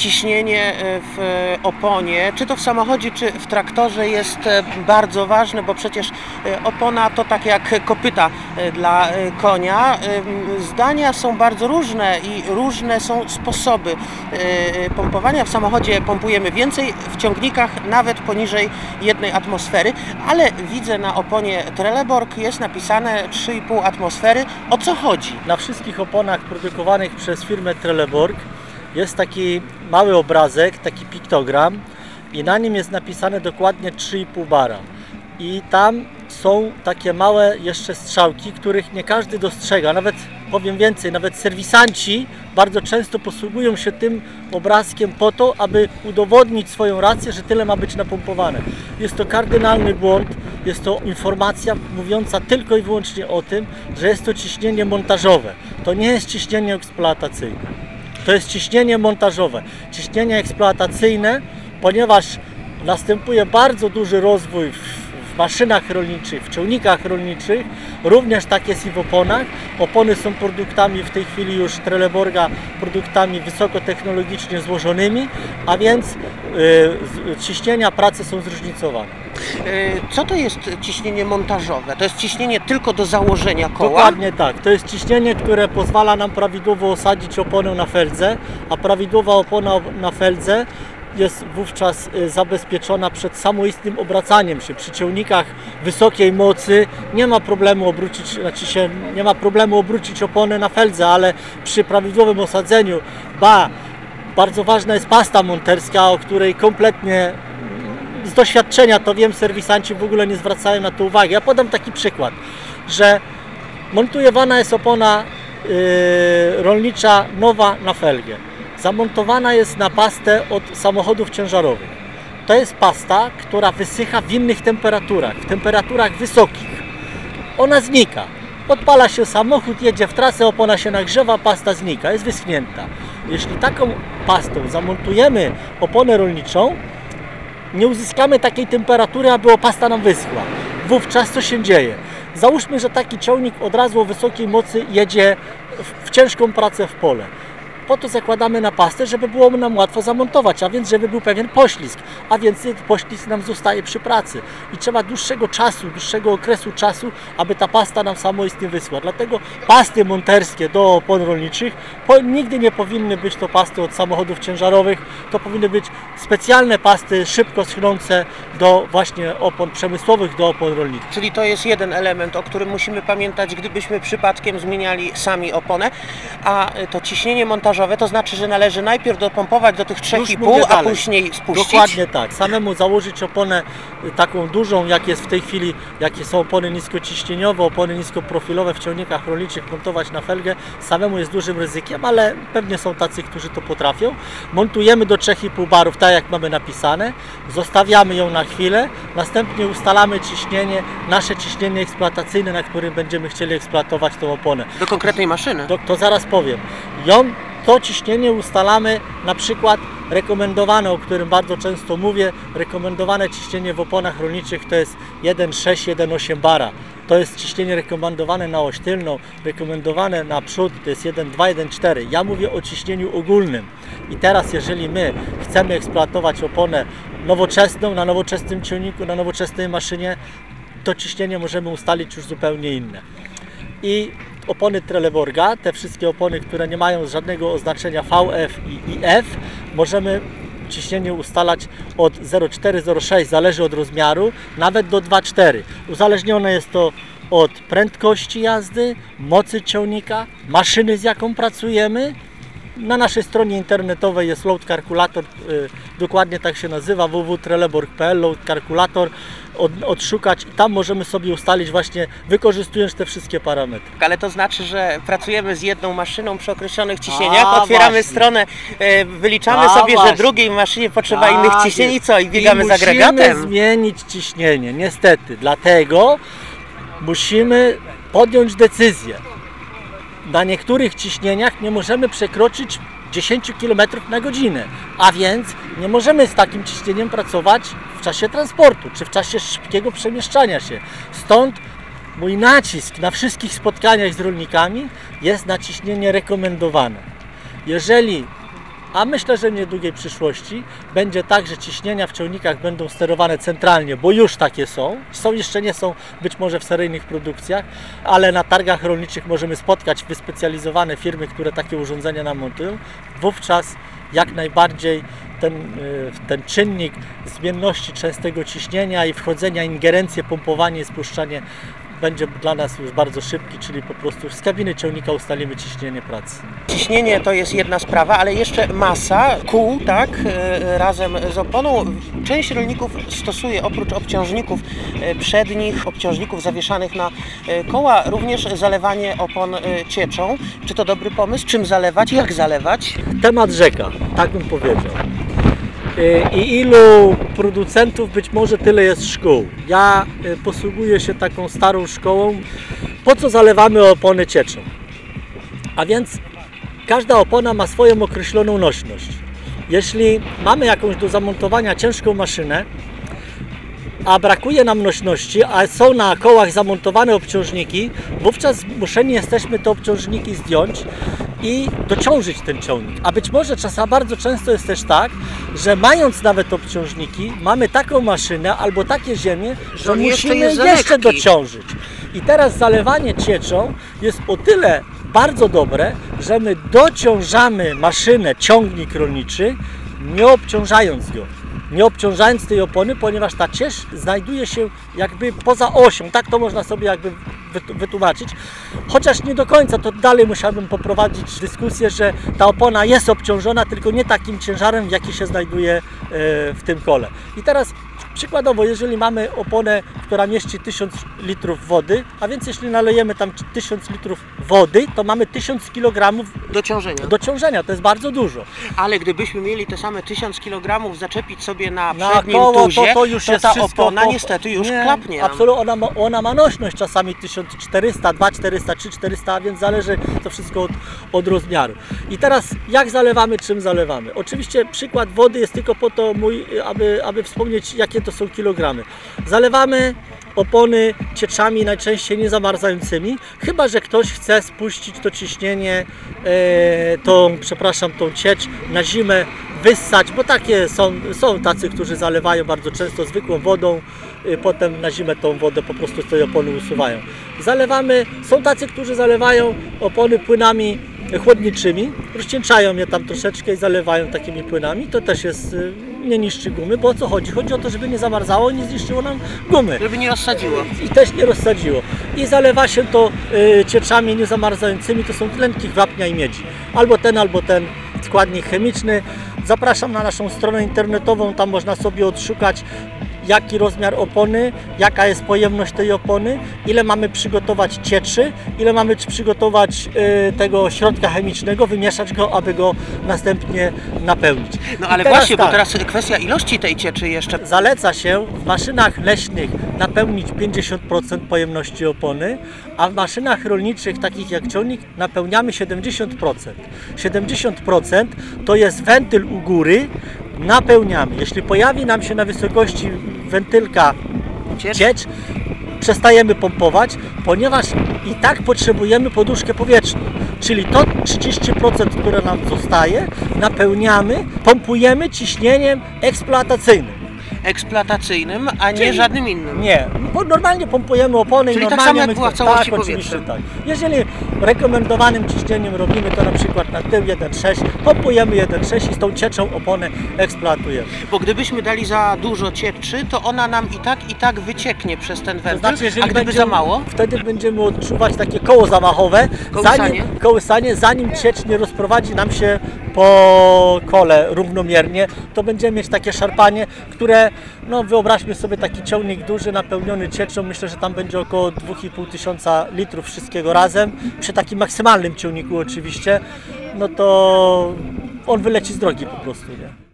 ciśnienie e, w oponie, czy to w samochodzie, czy w traktorze jest e, bardzo ważne, bo przecież e, opona to tak jak kopyta dla konia. Zdania są bardzo różne i różne są sposoby pompowania. W samochodzie pompujemy więcej, w ciągnikach nawet poniżej jednej atmosfery, ale widzę na oponie Trelleborg jest napisane 3,5 atmosfery. O co chodzi? Na wszystkich oponach produkowanych przez firmę Trelleborg jest taki mały obrazek, taki piktogram i na nim jest napisane dokładnie 3,5 bara. I tam są takie małe jeszcze strzałki, których nie każdy dostrzega. Nawet powiem więcej, nawet serwisanci bardzo często posługują się tym obrazkiem po to, aby udowodnić swoją rację, że tyle ma być napompowane. Jest to kardynalny błąd, jest to informacja mówiąca tylko i wyłącznie o tym, że jest to ciśnienie montażowe. To nie jest ciśnienie eksploatacyjne. To jest ciśnienie montażowe. Ciśnienie eksploatacyjne, ponieważ następuje bardzo duży rozwój w, w maszynach rolniczych, w ciągnikach rolniczych, również tak jest i w oponach. Opony są produktami w tej chwili już Trelleborga, produktami wysokotechnologicznie złożonymi, a więc y, ciśnienia pracy są zróżnicowane. E, Co to jest ciśnienie montażowe? To jest ciśnienie tylko do założenia koła? Dokładnie tak. To jest ciśnienie, które pozwala nam prawidłowo osadzić oponę na feldze, a prawidłowa opona na feldze jest wówczas y, zabezpieczona przed samoistnym obracaniem się. Przy ciągnikach wysokiej mocy nie ma problemu obrócić, znaczy się, nie ma problemu obrócić opony na feldze, ale przy prawidłowym osadzeniu, ba, bardzo ważna jest pasta monterska, o której kompletnie z doświadczenia to wiem, serwisanci w ogóle nie zwracają na to uwagi. Ja podam taki przykład, że montowana jest opona yy, rolnicza nowa na felgę. Zamontowana jest na pastę od samochodów ciężarowych. To jest pasta, która wysycha w innych temperaturach, w temperaturach wysokich. Ona znika. Odpala się samochód, jedzie w trasę, opona się nagrzewa, pasta znika, jest wyschnięta. Jeśli taką pastą zamontujemy oponę rolniczą, nie uzyskamy takiej temperatury, aby opasta nam wyschła. Wówczas co się dzieje? Załóżmy, że taki ciągnik od razu o wysokiej mocy jedzie w ciężką pracę w pole. Po to zakładamy na pastę, żeby było nam łatwo zamontować, a więc żeby był pewien poślizg, a więc poślizg nam zostaje przy pracy. I trzeba dłuższego czasu, dłuższego okresu czasu, aby ta pasta nam samoistnie wyschła. Dlatego pasty monterskie do opon rolniczych po, nigdy nie powinny być to pasty od samochodów ciężarowych, to powinny być specjalne pasty szybko schnące do właśnie opon przemysłowych, do opon rolniczych. Czyli to jest jeden element, o którym musimy pamiętać, gdybyśmy przypadkiem zmieniali sami oponę. A to ciśnienie montażowe to znaczy, że należy najpierw dopompować do tych Już 3,5, mówię a dalej. później spuścić. Dokładnie tak. Samemu założyć oponę y, taką dużą, jak jest w tej chwili, jakie są opony niskociśnieniowe, opony niskoprofilowe w ciągnikach rolniczych, montować na felgę, samemu jest dużym ryzykiem, ale pewnie są tacy, którzy to potrafią. Montujemy do 3,5 barów, tak jak mamy napisane, zostawiamy ją na chwilę, następnie ustalamy ciśnienie, nasze ciśnienie eksploatacyjne, na którym będziemy chcieli eksploatować tą oponę. Do konkretnej maszyny. To, to zaraz powiem. Ją, to ciśnienie ustalamy na przykład rekomendowane, o którym bardzo często mówię, rekomendowane ciśnienie w oponach rolniczych to jest 1,6, 1,8 bara. To jest ciśnienie rekomendowane na oś tylną, rekomendowane na przód to jest 1,2, 1,4. Ja mówię o ciśnieniu ogólnym. I teraz jeżeli my chcemy eksploatować oponę nowoczesną, na nowoczesnym ciągniku, na nowoczesnej maszynie, to ciśnienie możemy ustalić już zupełnie inne i opony Trelleborga, te wszystkie opony, które nie mają żadnego oznaczenia VF i IF, możemy ciśnienie ustalać od 0,4-0,6, zależy od rozmiaru, nawet do 2,4. Uzależnione jest to od prędkości jazdy, mocy ciągnika, maszyny z jaką pracujemy. Na naszej stronie internetowej jest load calculator, y, dokładnie tak się nazywa, www.trelleborg.pl, load calculator, od, odszukać i tam możemy sobie ustalić właśnie, wykorzystując te wszystkie parametry. Ale to znaczy, że pracujemy z jedną maszyną przy określonych ciśnieniach, A, otwieramy właśnie. stronę, e, wyliczamy A, sobie, że właśnie. drugiej maszynie potrzeba Tak innych ciśnień i co? I biegamy I z agregatem. Musimy zmienić ciśnienie, niestety. Dlatego musimy podjąć decyzję. Na niektórych ciśnieniach nie możemy przekroczyć 10 km na godzinę, a więc nie możemy z takim ciśnieniem pracować w czasie transportu czy w czasie szybkiego przemieszczania się. Stąd mój nacisk na wszystkich spotkaniach z rolnikami jest na ciśnienie rekomendowane. Jeżeli A myślę, że w niedługiej przyszłości będzie tak, że ciśnienia w ciągnikach będą sterowane centralnie, bo już takie są. Są jeszcze nie są być może w seryjnych produkcjach, ale na targach rolniczych możemy spotkać wyspecjalizowane firmy, które takie urządzenia nam montują. Wówczas jak najbardziej ten, y, ten czynnik zmienności częstego ciśnienia i wchodzenia, ingerencje, pompowanie spuszczanie będzie dla nas już bardzo szybki, czyli po prostu z kabiny ciągnika ustalimy ciśnienie pracy. Ciśnienie to jest jedna sprawa, ale jeszcze masa kół, tak, e, razem z oponą. Część rolników stosuje oprócz obciążników e, przednich, obciążników zawieszanych na e, koła, również zalewanie opon cieczą. Czy to dobry pomysł? Czym zalewać? Jak zalewać? Temat rzeka, tak bym powiedział. Y, I ilu producentów, być może tyle jest szkół. Ja y, posługuję się taką starą szkołą. Po co zalewamy opony cieczą? A więc każda opona ma swoją określoną nośność. Jeśli mamy jakąś do zamontowania ciężką maszynę, a brakuje nam nośności, a są na kołach zamontowane obciążniki, wówczas zmuszeni jesteśmy te obciążniki zdjąć i dociążyć ten ciągnik. A być może czasem bardzo często jest też tak, że mając nawet obciążniki, mamy taką maszynę albo takie ziemię, że on jeszcze musimy jeszcze lekki. dociążyć. I teraz zalewanie cieczą jest o tyle bardzo dobre, że my dociążamy maszynę, ciągnik rolniczy, nie obciążając go nie obciążając tej opony, ponieważ ta ciecz znajduje się jakby poza osią. Tak to można sobie jakby wytłumaczyć. Chociaż nie do końca, to dalej musiałbym poprowadzić dyskusję, że ta opona jest obciążona, tylko nie takim ciężarem, jaki się znajduje e, w tym kole. I teraz przykładowo, jeżeli mamy oponę, która mieści 1000 litrów wody, a więc jeśli nalejemy tam 1000 litrów wody, to mamy 1000 kg Do ciążenia. do ciążenia. To jest bardzo dużo. Ale gdybyśmy mieli te same 1000 kg zaczepić sobie na Na przednim koło tuzie, to, to już jest ta wszystko opona po- niestety już nie, klapnie. Absolutnie, ona ma, ona ma nośność czasami 1400, 2400, 3400, a więc zależy to wszystko od, od rozmiaru. I teraz jak zalewamy, czym zalewamy? Oczywiście przykład wody jest tylko po to mój, aby, aby wspomnieć jakie to są kilogramy. Zalewamy opony cieczami najczęściej niezamarzającymi, chyba że ktoś chce spuścić to ciśnienie, e, tą, przepraszam, tą ciecz na zimę, wyssać, bo takie są, są tacy, którzy zalewają bardzo często zwykłą wodą, y, potem na zimę tą wodę po prostu z tej opony usuwają. Zalewamy, są tacy, którzy zalewają opony płynami chłodniczymi, rozcieńczają je tam troszeczkę i zalewają takimi płynami, to też jest, y, nie niszczy gumy, bo o co chodzi? Chodzi o to, żeby nie zamarzało i nie zniszczyło nam gumy Żeby nie rozsadziło. i też nie rozsadziło. I zalewa się to y, cieczami niezamarzającymi, to są tlenki wapnia i miedzi. Albo ten, albo ten składnik chemiczny. Zapraszam na naszą stronę internetową, tam można sobie odszukać jaki rozmiar opony, jaka jest pojemność tej opony, ile mamy przygotować cieczy, ile mamy przygotować y, tego środka chemicznego, wymieszać go, aby go następnie napełnić. No ale właśnie, bo tak. teraz kwestia ilości tej cieczy jeszcze. Zaleca się w maszynach leśnych napełnić 50% pojemności opony, a w maszynach rolniczych, takich jak ciągnik, napełniamy 70%. 70% to jest wentyl u góry, napełniamy. Jeśli pojawi nam się na wysokości wentylka Ciecz? ciecz, przestajemy pompować, ponieważ i tak potrzebujemy poduszkę powietrzną. Czyli to 30%, które nam zostaje, napełniamy, pompujemy ciśnieniem eksploatacyjnym. eksploatacyjnym, a nie Czyli- żadnym innym. Nie, bo normalnie pompujemy opony Czyli i tak normalnie... samo jak my- była w całości tak, powietrze. tak. Jeżeli rekomendowanym ciśnieniem robimy to na przykład na tył 1.6, pompujemy 1.6 i z tą cieczą oponę eksploatujemy. Bo gdybyśmy dali za dużo cieczy, to ona nam i tak i tak wycieknie przez ten wentyl, a gdyby będzie- za mało, Wtedy będziemy odczuwać takie koło zamachowe, Kołysanie? zanim, kołysanie, zanim ciecz nie rozprowadzi nam się po kole równomiernie, to będziemy mieć takie szarpanie, które, no wyobraźmy sobie taki ciągnik duży, napełniony cieczą, myślę, że tam będzie około 2,5 tysiąca litrów wszystkiego razem, przy takim maksymalnym ciągniku oczywiście, no to on wyleci z drogi po prostu, nie?